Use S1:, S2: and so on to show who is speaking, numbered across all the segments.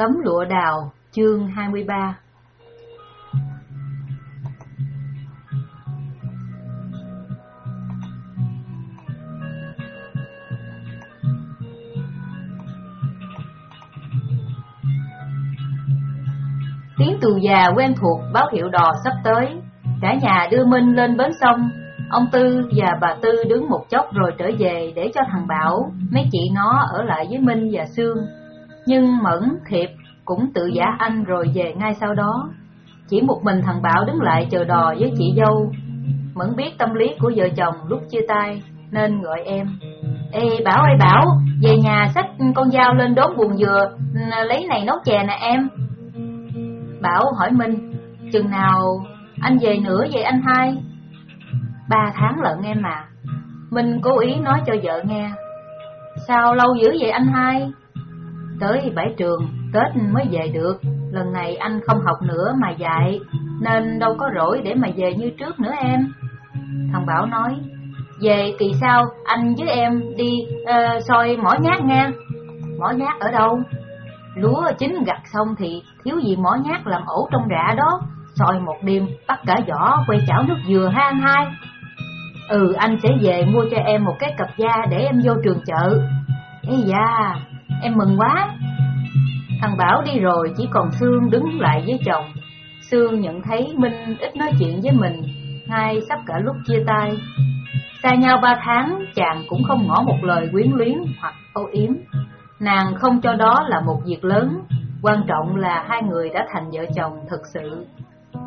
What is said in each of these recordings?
S1: Tấm lụa đào, chương 23 Tiếng tù già quen thuộc báo hiệu đò sắp tới. Cả nhà đưa Minh lên bến sông. Ông Tư và bà Tư đứng một chốc rồi trở về để cho thằng Bảo Mấy chị nó ở lại với Minh và Sương. Nhưng Mẫn, Thiệp cũng tự giả anh rồi về ngay sau đó. Chỉ một mình thằng Bảo đứng lại chờ đò với chị dâu. Mẫn biết tâm lý của vợ chồng lúc chia tay Nên gọi em. Ê Bảo ơi Bảo, về nhà xách con dao lên đốt buồn dừa Lấy này nấu chè nè em. Bảo hỏi Minh Chừng nào anh về nữa vậy anh hai? Ba tháng lận em mà Minh cố ý nói cho vợ nghe. Sao lâu dữ vậy anh hai? Tới bãi trường Tết mới về được. Lần này anh không học nữa mà dạy Nên đâu có rỗi để mà về như trước nữa em. Thằng Bảo nói Về kỳ sau anh với em đi ờ, uh, soi mỏ nhát nha. Mỏ nhát ở đâu? Lúa chín gặt xong thì thiếu gì mỏ nhát làm ổ trong rạ đó. Soi một đêm bắt cả vỏ quay chảo nước dừa ha anh hai. Ừ anh sẽ về mua cho em một cái cặp da để em vô trường chợ. Ê da em mừng quá. Thằng Bảo đi rồi, chỉ còn Sương đứng lại với chồng. Sương nhận thấy Minh ít nói chuyện với mình Ngay sắp cả lúc chia tay. Xa nhau ba tháng, chàng cũng không ngỏ một lời quyến luyến hoặc âu yếm. Nàng không cho đó là một việc lớn, Quan trọng là hai người đã thành vợ chồng thực sự.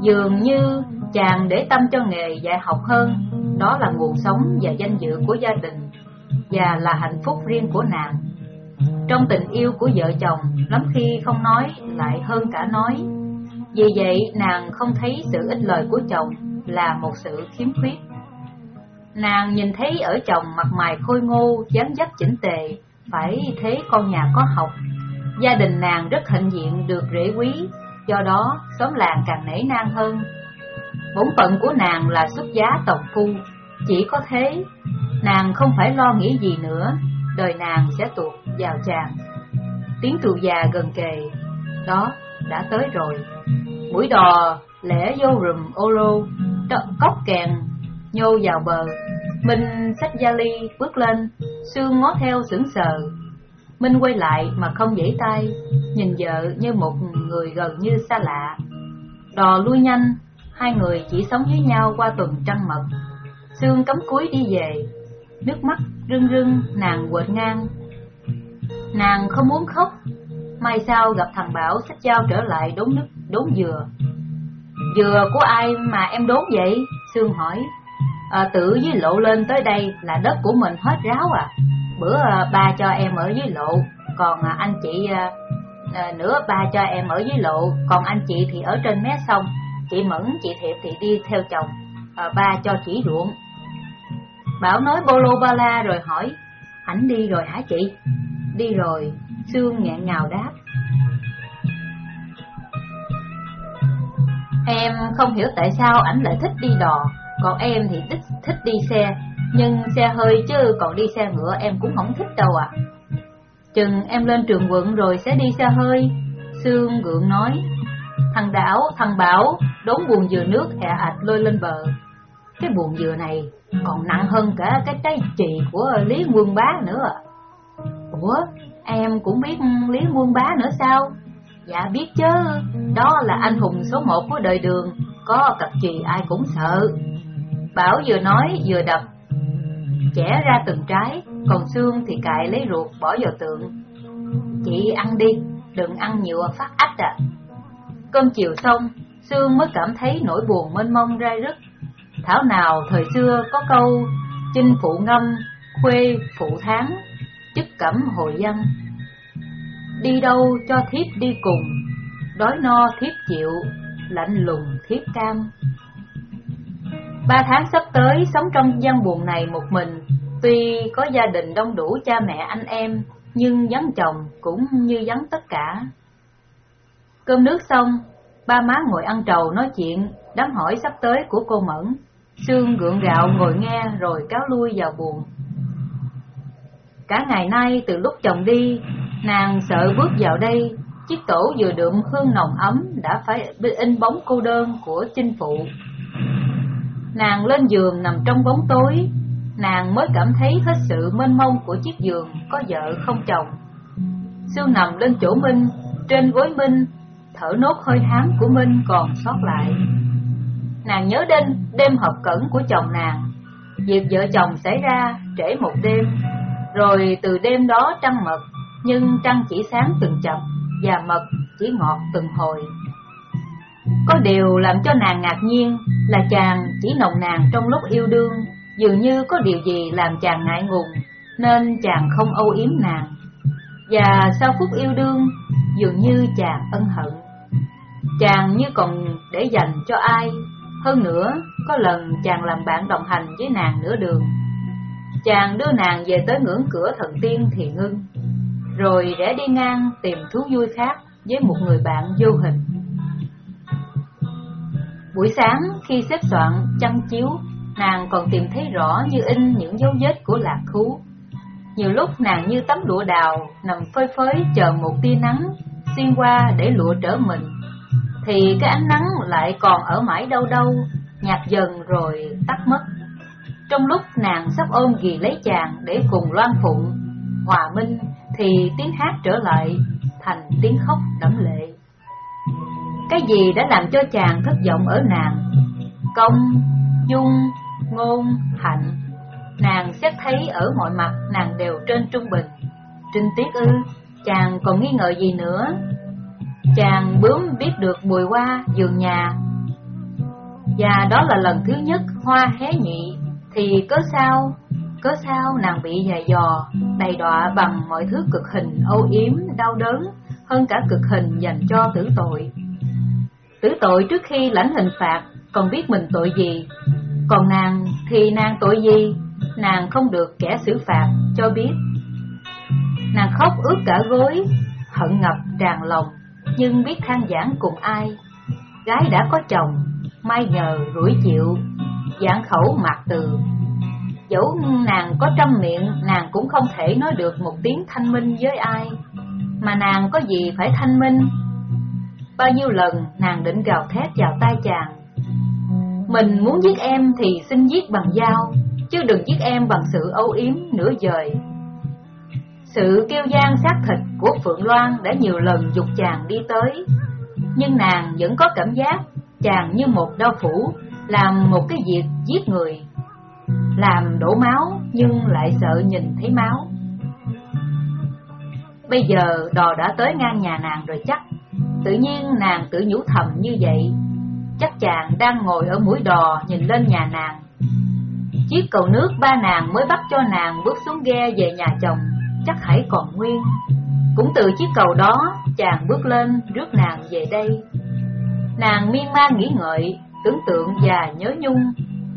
S1: Dường như chàng để tâm cho nghề dạy học hơn, Đó là nguồn sống và danh dự của gia đình Và là hạnh phúc riêng của nàng. Trong tình yêu của vợ chồng Lắm khi không nói lại hơn cả nói. Vì vậy nàng không thấy sự ít lời của chồng Là một sự khiếm khuyết. Nàng nhìn thấy ở chồng mặt mày khôi ngô, dáng dấp chỉnh tề Phải thế con nhà có học. Gia đình nàng rất hạnh diện được rễ quý do đó xóm làng càng nể nang hơn. Bổn phận của nàng là xuất giá tộc phu, chỉ có thế, nàng không phải lo nghĩ gì nữa, đời nàng sẽ tuột vào chàng. Tiếng tù già gần kề, đó, đã tới rồi. Mũi đò lẻ vô rùm ô lô, cốc kèn, nhô vào bờ. Minh xách gia ly bước lên, xương ngó theo sững sờ, Minh quay lại mà không dãy tay, nhìn vợ như một người gần như xa lạ. Đò lui nhanh, hai người chỉ sống với nhau qua tuần trăng mật. Sương cấm cúi đi về, nước mắt rưng rưng nàng quệt ngang. Nàng không muốn khóc, mai sau gặp thằng Bảo xách dao trở lại đốn nước, đốn dừa. Dừa của ai mà em đốn vậy? Sương hỏi. À, tự với lộ lên tới đây là đất của mình hết ráo à bữa à, ba cho em ở dưới lộ còn à, anh chị à, à nữa ba cho em ở dưới lộ còn anh chị thì ở trên mé sông chị mẫn chị thiệp thì đi theo chồng à, ba cho chỉ ruộng bảo nói bolo ba la rồi hỏi ảnh đi rồi hả chị? Đi rồi sương nghẹn ngào đáp. Em không hiểu tại sao ảnh lại thích đi đò còn em thì thích thích đi xe. Nhưng xe hơi chứ còn đi xe ngựa em cũng không thích đâu à Chừng em lên trường quận rồi sẽ đi xe hơi Sương gượng nói Thằng Đảo, thằng Bảo đốn buồn dừa nước ẹ ạch lôi lên bờ cái buồn dừa này còn nặng hơn cả cái trái trì của Lý Quân Bá nữa Ủa, em cũng biết Lý Quân Bá nữa sao? Dạ biết chứ, đó là anh hùng số một của đời đường Có cặp trì ai cũng sợ Bảo vừa nói vừa đập chẻ ra từng trái, còn xương thì cài lấy ruột bỏ vào tượng. Chị ăn đi, đừng ăn nhiều phát ách à. Cơm chiều xong, xương mới cảm thấy nỗi buồn mênh mông ra rứt. Thảo nào thời xưa có câu chinh phụ ngâm, khuê phụ tháng, chức cẩm hội dân. Đi đâu cho thiếp đi cùng, đói no thiếp chịu, lạnh lùng thiếp cam. Ba tháng sắp tới sống trong gian buồn này một mình, tuy có gia đình đông đủ cha mẹ anh em, nhưng vắng chồng cũng như vắng tất cả. Cơm nước xong, ba má ngồi ăn trầu nói chuyện, đám hỏi sắp tới của cô Mẫn. Sương gượng gạo ngồi nghe rồi cáo lui vào buồn. Cả ngày nay từ lúc chồng đi, nàng sợ bước vào đây, Chiếc tổ vừa đượm hương nồng ấm đã phải in bóng cô đơn của chinh phụ. Nàng lên giường nằm trong bóng tối, nàng mới cảm thấy hết sự mênh mông của chiếc giường có vợ không chồng. Sương nằm lên chỗ Minh, trên gối Minh, thở nốt hơi hám của Minh còn sót lại. Nàng nhớ đến đêm hợp cẩn của chồng nàng, việc vợ chồng xảy ra trễ một đêm, rồi từ đêm đó trăng mật, nhưng trăng chỉ sáng từng chập và mật chỉ ngọt từng hồi. Có điều làm cho nàng ngạc nhiên là chàng chỉ nồng nàn trong lúc yêu đương, dường như có điều gì làm chàng ngại ngùng, nên chàng không âu yếm nàng. Và sau phút yêu đương, dường như chàng ân hận. Chàng như còn để dành cho ai, hơn nữa có lần chàng làm bạn đồng hành với nàng nửa đường. Chàng đưa nàng về tới ngưỡng cửa thần tiên thì ngưng, rồi rẽ đi ngang tìm thú vui khác với một người bạn vô hình. Buổi sáng khi xếp soạn chăn chiếu, nàng còn tìm thấy rõ như in những dấu vết của lạc thú. Nhiều lúc nàng như tấm lụa đào nằm phơi phới chờ một tia nắng xuyên qua để lụa trở mình, thì cái ánh nắng lại còn ở mãi đâu đâu, nhạt dần rồi tắt mất. Trong lúc nàng sắp ôm ghì lấy chàng để cùng loan phụng, hòa minh, thì tiếng hát trở lại thành tiếng khóc đẫm lệ. Cái gì đã làm cho chàng thất vọng ở nàng? Công, dung, ngôn, hạnh. Nàng xét thấy ở mọi mặt nàng đều trên trung bình. Trinh tiết ư, chàng còn nghi ngờ gì nữa? Chàng bướm biết được mùi hoa giường nhà. Và đó là lần thứ nhất hoa hé nhị, thì có sao, có sao nàng bị dày dò, đầy đọa bằng mọi thứ cực hình âu yếm, đau đớn, hơn cả cực hình dành cho tử tội. Tử tội trước khi lãnh hình phạt còn biết mình tội gì, còn nàng thì nàng tội gì, nàng không được kẻ xử phạt cho biết. Nàng khóc ướt cả gối, hận ngập tràn lòng, nhưng biết than giảng cùng ai. Gái đã có chồng, mai nhờ rủi chịu, giảng khẩu mạc từ. Dẫu nàng có trăm miệng, nàng cũng không thể nói được một tiếng thanh minh với ai. Mà nàng có gì phải thanh minh Bao nhiêu lần nàng định gào thét vào tai chàng Mình muốn giết em thì xin giết bằng dao Chứ đừng giết em bằng sự âu yếm nửa dời sự kêu gian xác thịt của Phượng Loan đã nhiều lần dục chàng đi tới. Nhưng nàng vẫn có cảm giác chàng như một đau phủ, Làm một cái việc giết người. Làm đổ máu nhưng lại sợ nhìn thấy máu. Bây giờ đò đã tới ngang nhà nàng rồi chắc. Tự nhiên nàng tự nhủ thầm như vậy. Chắc chàng đang ngồi ở mũi đò nhìn lên nhà nàng. Chiếc cầu nước ba nàng mới bắt cho nàng bước xuống ghe về nhà chồng. Chắc hãy còn nguyên. Cũng từ chiếc cầu đó chàng bước lên rước nàng về đây. Nàng miên man nghĩ ngợi, tưởng tượng và nhớ nhung.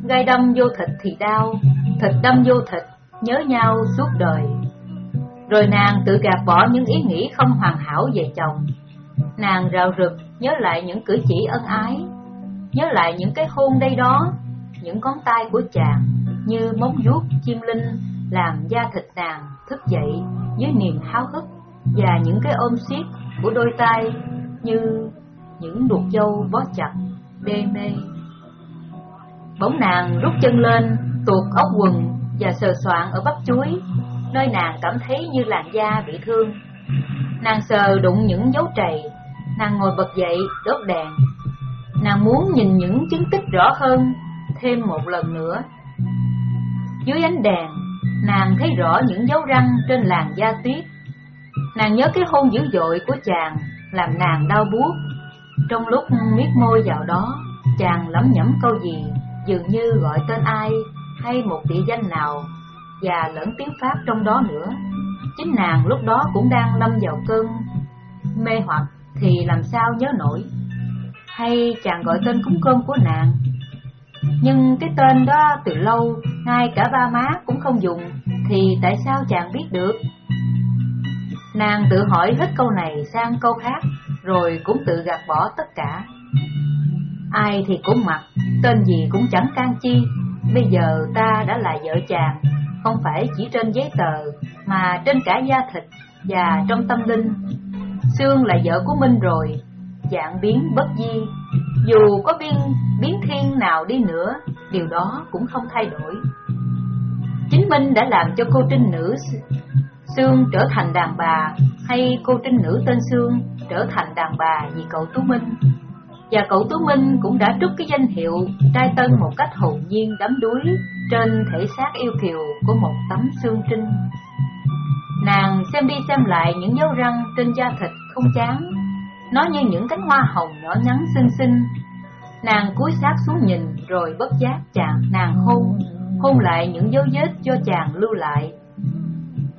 S1: Gai đâm vô thịt thì đau, thịt đâm vô thịt, nhớ nhau suốt đời. Rồi nàng tự gạt bỏ những ý nghĩ không hoàn hảo về chồng. Nàng rào rực nhớ lại những cử chỉ ân ái. Nhớ lại những cái hôn đây đó Những ngón tay của chàng Như móng vuốt chim linh Làm da thịt nàng thức dậy Với niềm háo hức Và những cái ôm siết của đôi tay Như những đuột dâu bó chặt Đê mê Bỗng nàng rút chân lên Tuột ốc quần Và sờ soạn ở bắp chuối nơi nàng cảm thấy như làn da bị thương. Nàng sờ đụng những dấu trầy, nàng ngồi bật dậy đốt đèn. Nàng muốn nhìn những chứng tích rõ hơn thêm một lần nữa. Dưới ánh đèn, nàng thấy rõ những dấu răng trên làn da tuyết. Nàng nhớ cái hôn dữ dội của chàng làm nàng đau buốt. Trong lúc miết môi vào đó, chàng lẩm nhẩm câu gì, dường như gọi tên ai hay một địa danh nào và lẫn tiếng Pháp trong đó nữa. Chính nàng lúc đó cũng đang lâm vào cơn mê hoặc thì làm sao nhớ nổi. Hay chàng gọi tên cúng cơm của nàng. Nhưng cái tên đó từ lâu, ngay cả ba má cũng không dùng, thì tại sao chàng biết được? Nàng tự hỏi hết câu này sang câu khác, rồi cũng tự gạt bỏ tất cả. Ai thì cũng mặc, tên gì cũng chẳng can chi, bây giờ ta đã là vợ chàng, không phải chỉ trên giấy tờ, mà trên cả da thịt và trong tâm linh. Sương là vợ của Minh rồi, dạng biến bất di. Dù có biến, biến thiên nào đi nữa, điều đó cũng không thay đổi. Chính Minh đã làm cho cô trinh nữ Sương trở thành đàn bà, hay cô trinh nữ tên Sương trở thành đàn bà vì cậu Tú Minh. Và cậu Tú Minh cũng đã trút cái danh hiệu trai tân một cách hồn nhiên đắm đuối trên thể xác yêu kiều của một tấm xương trinh. Nàng xem đi xem lại những dấu răng trên da thịt không chán, nó như những cánh hoa hồng nhỏ nhắn xinh xinh. Nàng cúi sát xuống nhìn rồi bất giác chàng nàng hôn, hôn lại những dấu vết do chàng lưu lại.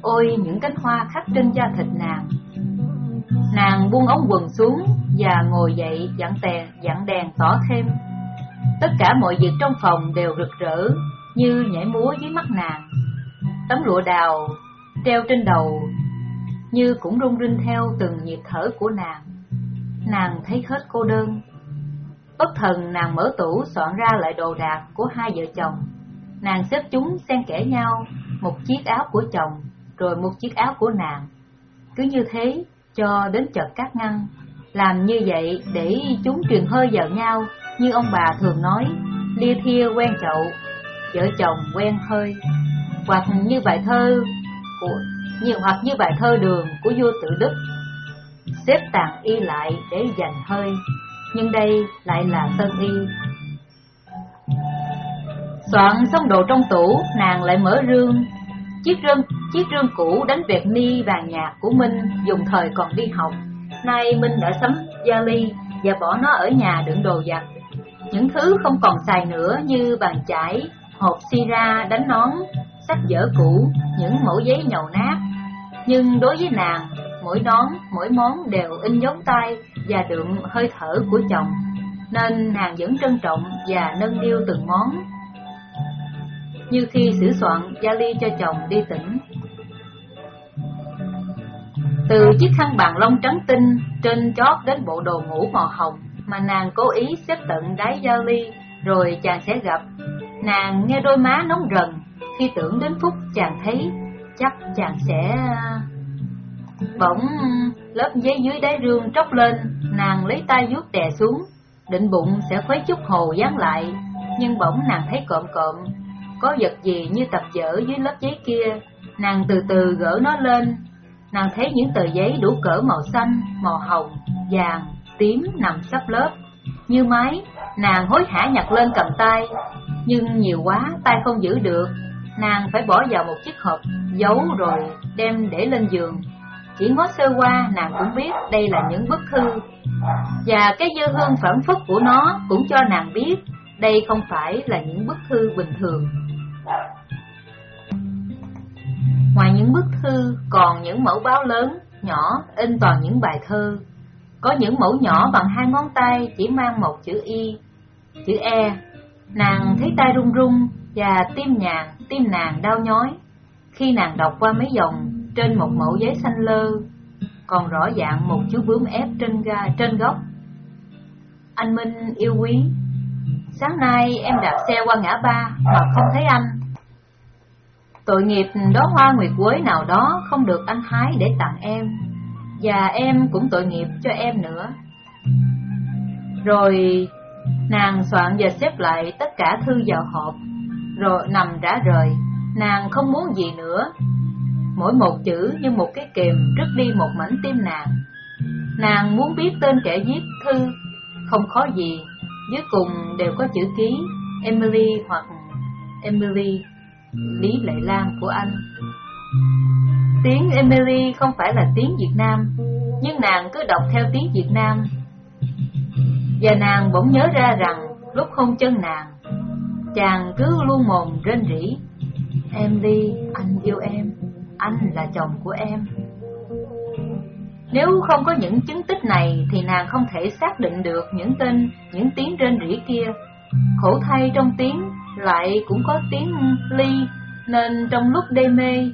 S1: Ôi những cánh hoa khắc trên da thịt nàng. Nàng buông ống quần xuống và ngồi dậy dặn đèn, dặn đèn tỏ thêm. Tất cả mọi việc trong phòng đều rực rỡ như nhảy múa dưới mắt nàng. Tấm lụa đào treo trên đầu như cũng rung rinh theo từng nhịp thở của nàng. Nàng thấy hết cô đơn. Bất thần nàng mở tủ soạn ra lại đồ đạc của hai vợ chồng. Nàng xếp chúng xen kẽ nhau, một chiếc áo của chồng, rồi một chiếc áo của nàng. Cứ như thế, cho đến chợt cắt ngăn. Làm như vậy để chúng truyền hơi vào nhau, như ông bà thường nói, lia thia quen chậu, vợ chồng quen hơi. Hoặc như bài thơ của như hoặc như bài thơ đường của vua tự đức xếp tàn y lại để dành hơi nhưng đây lại là tân y. Soạn xong đồ trong tủ nàng lại mở rương. Chiếc rương chiếc rương cũ đánh việt ni vàng nhạc của minh dùng thời còn đi học. Nay minh đã sắm gia ly và bỏ nó ở nhà đựng đồ giặt. Những thứ không còn xài nữa như bàn chải hộp sira đánh nón sách vở cũ, những mẫu giấy nhầu nát. Nhưng đối với nàng, mỗi nón, mỗi món đều in dấu tay và đượm hơi thở của chồng, nên nàng vẫn trân trọng và nâng niu từng món. Như khi sửa soạn gia ly cho chồng đi tỉnh. Từ chiếc khăn bàn lông trắng tinh trên chót đến bộ đồ ngủ màu hồng mà nàng cố ý xếp tận đáy gia ly rồi chàng sẽ gặp. Nàng nghe đôi má nóng rần khi tưởng đến phút chàng thấy chắc chàng sẽ... Bỗng lớp giấy dưới đáy rương tróc lên, nàng lấy tay vuốt đè xuống, định bụng sẽ khuấy chút hồ dán lại, nhưng bỗng nàng thấy cộm cộm, có vật gì như tập dở dưới lớp giấy kia, nàng từ từ gỡ nó lên, nàng thấy những tờ giấy đủ cỡ màu xanh, màu hồng, vàng, tím nằm sắp lớp, như máy, nàng hối hả nhặt lên cầm tay, nhưng nhiều quá tay không giữ được, nàng phải bỏ vào một chiếc hộp giấu rồi đem để lên giường. Chỉ ngó sơ qua nàng cũng biết đây là những bức thư. Và cái dư hương phản phất của nó cũng cho nàng biết đây không phải là những bức thư bình thường. Ngoài những bức thư còn những mẫu báo lớn, nhỏ in toàn những bài thơ. Có những mẫu nhỏ bằng hai ngón tay chỉ mang một chữ Y, chữ E. Nàng thấy tay run run và tim nhàn, tim nàng đau nhói. Khi nàng đọc qua mấy dòng trên một mẫu giấy xanh lơ, còn rõ dạng một chú bướm ép trên ga trên góc. Anh Minh yêu quý, sáng nay em đạp xe qua ngã ba mà không thấy anh. Tội nghiệp đó hoa nguyệt quế nào đó không được anh hái để tặng em, và em cũng tội nghiệp cho em nữa. Rồi nàng soạn và xếp lại tất cả thư vào hộp rồi nằm rã rời, nàng không muốn gì nữa. Mỗi một chữ như một cái kềm rứt đi một mảnh tim nàng. Nàng muốn biết tên kẻ viết thư, không khó gì, dưới cùng đều có chữ ký Emily hoặc Emily, Lý Lệ Lan của anh. Tiếng Emily không phải là tiếng Việt Nam, nhưng nàng cứ đọc theo tiếng Việt Nam. Và nàng bỗng nhớ ra rằng lúc hôn chân nàng, Chàng cứ luôn mồm rên rỉ Em đi, anh yêu em anh là chồng của em. Nếu không có những chứng tích này Thì nàng không thể xác định được những tên Những tiếng rên rỉ kia. Khổ thay trong tiếng Lại cũng có tiếng ly Nên trong lúc đê mê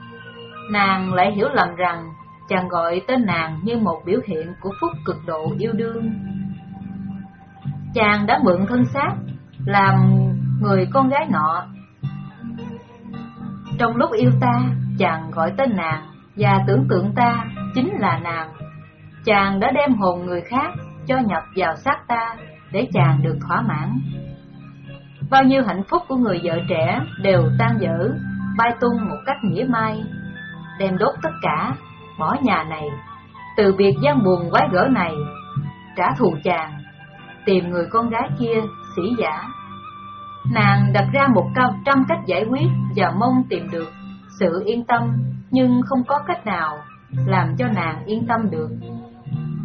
S1: Nàng lại hiểu lầm rằng Chàng gọi tên nàng như một biểu hiện Của phúc cực độ yêu đương. Chàng đã mượn thân xác Làm người con gái nọ. Trong lúc yêu ta, chàng gọi tên nàng và tưởng tượng ta chính là nàng. Chàng đã đem hồn người khác cho nhập vào xác ta để chàng được thỏa mãn. Bao nhiêu hạnh phúc của người vợ trẻ đều tan dở, bay tung một cách nghĩa mai, đem đốt tất cả, bỏ nhà này, từ biệt gian buồn quái gở này, trả thù chàng, tìm người con gái kia sĩ giả. Nàng đặt ra một cao trăm cách giải quyết và mong tìm được sự yên tâm, nhưng không có cách nào làm cho nàng yên tâm được.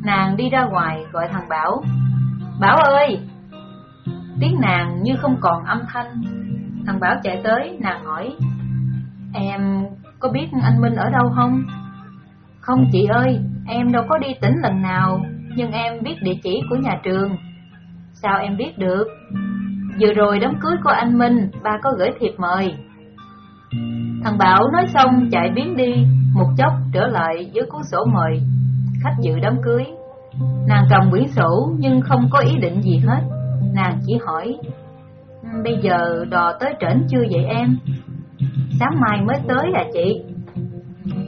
S1: Nàng đi ra ngoài gọi thằng Bảo, Bảo ơi! Tiếng nàng như không còn âm thanh. Thằng Bảo chạy tới, nàng hỏi, Em có biết anh Minh ở đâu không? Không chị ơi, em đâu có đi tỉnh lần nào, nhưng em biết địa chỉ của nhà trường. Sao em biết được? Vừa rồi đám cưới của anh Minh, ba có gửi thiệp mời. Thằng Bảo nói xong chạy biến đi, một chốc trở lại với cuốn sổ mời khách dự đám cưới. Nàng cầm quyển sổ nhưng không có ý định gì hết. Nàng chỉ hỏi, ừ, bây giờ đò tới trển chưa vậy em? Sáng mai mới tới à chị?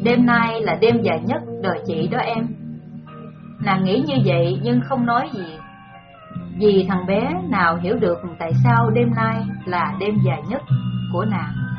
S1: Đêm nay là đêm dài nhất đời chị đó em. Nàng nghĩ như vậy nhưng không nói gì. Vì thằng bé nào hiểu được tại sao đêm nay là đêm dài nhất của nàng.